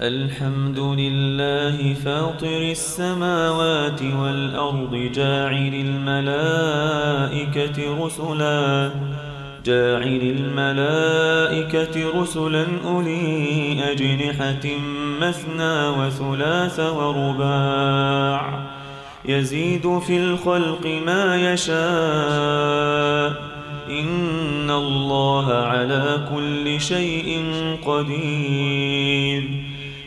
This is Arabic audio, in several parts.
الحمد لله فاطر السماوات والأرض جاعل الملائكة رسلا جاعل الملائكة رسلا أولي أجنحة مثنى وثلاث ورباع. يزيد في الخلق ما يشاء. إن الله على كل شيء قدير.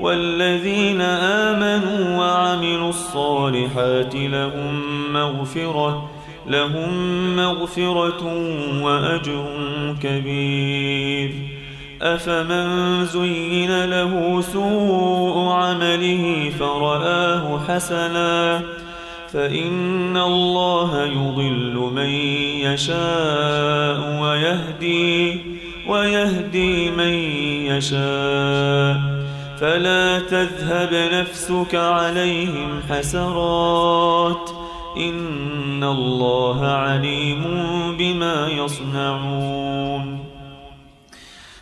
والذين آمنوا وعملوا الصالحات لهم مغفرة لهم مغفرة وأجر كبير. أفمن زين له سوء عمله فرآه حسنا. فإن الله يضل من يشاء ويهدي ويهدي من يشاء. فلا تذهب نفسك عليهم حسرات. إن الله عليم بما يصنعون.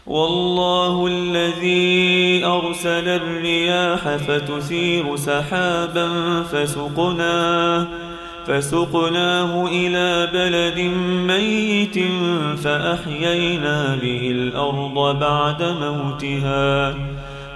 والله الذي أرسل الرياح فتثير سحابا فسقناه فسقناه إلى بلد ميت فأحيينا به الأرض بعد موتها.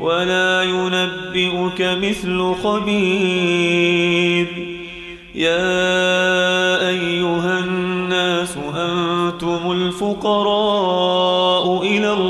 ولا ينبئك مثل خبير. يا أيها الناس أنتم الفقراء إلى الله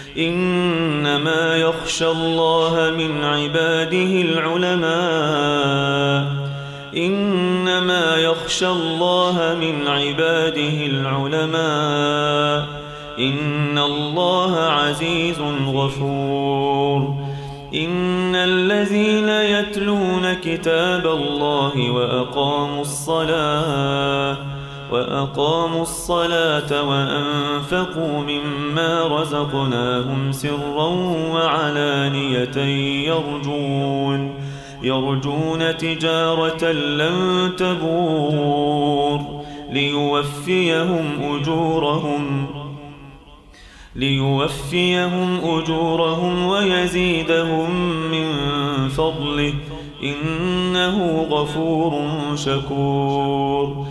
إنما يخشى الله من عباده العلماء. إنما يخشى الله من عباده العلماء. إن الله عزيز غفور. إن الذين يتلون كتاب الله وأقاموا الصلاة وأقاموا الصلاة وأنفقوا مما رزقناهم سرا وعلانية يرجون يرجون تجارة لن تبور ليوفيهم أجورهم ليوفيهم أجورهم ويزيدهم من فضله إنه غفور شكور.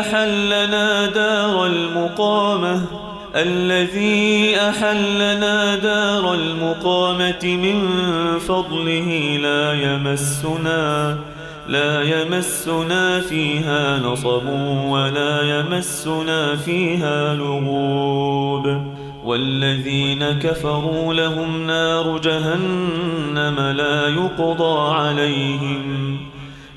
أحلنا دار المقامة. الذي أحلنا دار المقامة من فضله لا يمسنا لا يمسنا فيها نصب ولا يمسنا فيها لغوب. والذين كفروا لهم نار جهنم لا يقضى عليهم.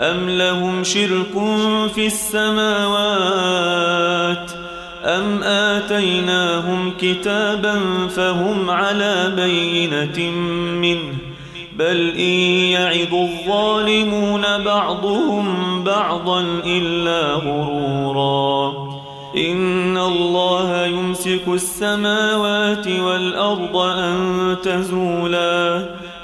أم لهم شرك في السماوات أم آتيناهم كتابا فهم على بينة منه بل إن يعد الظالمون بعضهم بعضا إلا غرورا إن الله يمسك السماوات والأرض أن تزولا